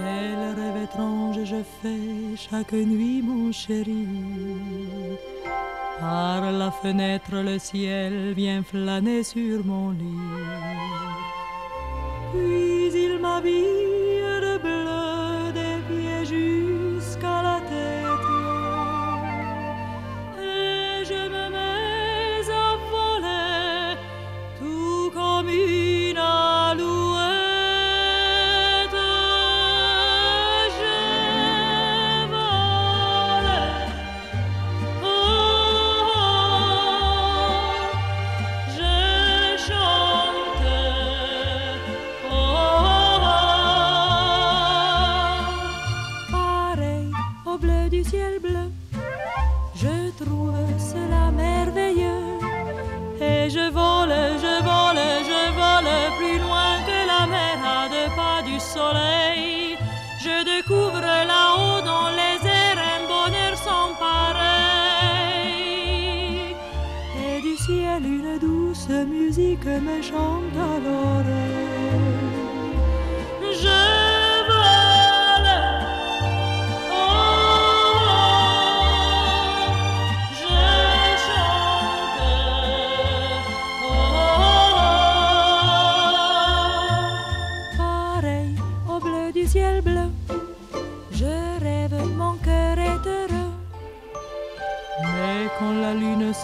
Quel rêve étrange je fais chaque nuit, mon chéri. Par la fenêtre, le ciel vient flâner sur mon lit. Puis il m'habille du ciel bleu. Je trouve cela merveilleux. Et je vole, je vole, je vole plus loin que la mer à deux pas du soleil. Je découvre là-haut dans les airs un bonheur sans pareil. Et du ciel une douce musique me chante à l'oreille. Je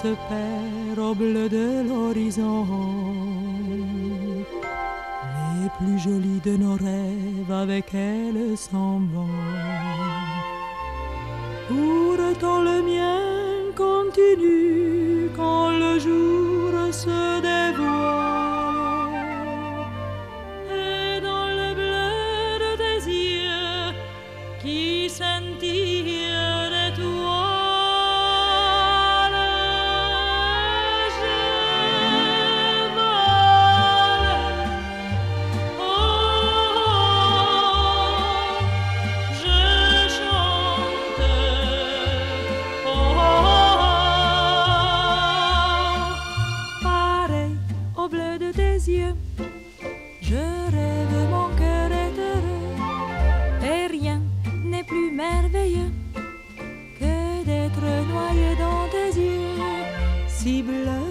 se perd au bleu de l'horizon, les plus jolis de nos rêves avec elle s'en vont. Pourtant le mien continue quand le jour se Je rêve, mon cœur est heureux, et rien n'est plus merveilleux que d'être noyé dans tes yeux si bleus.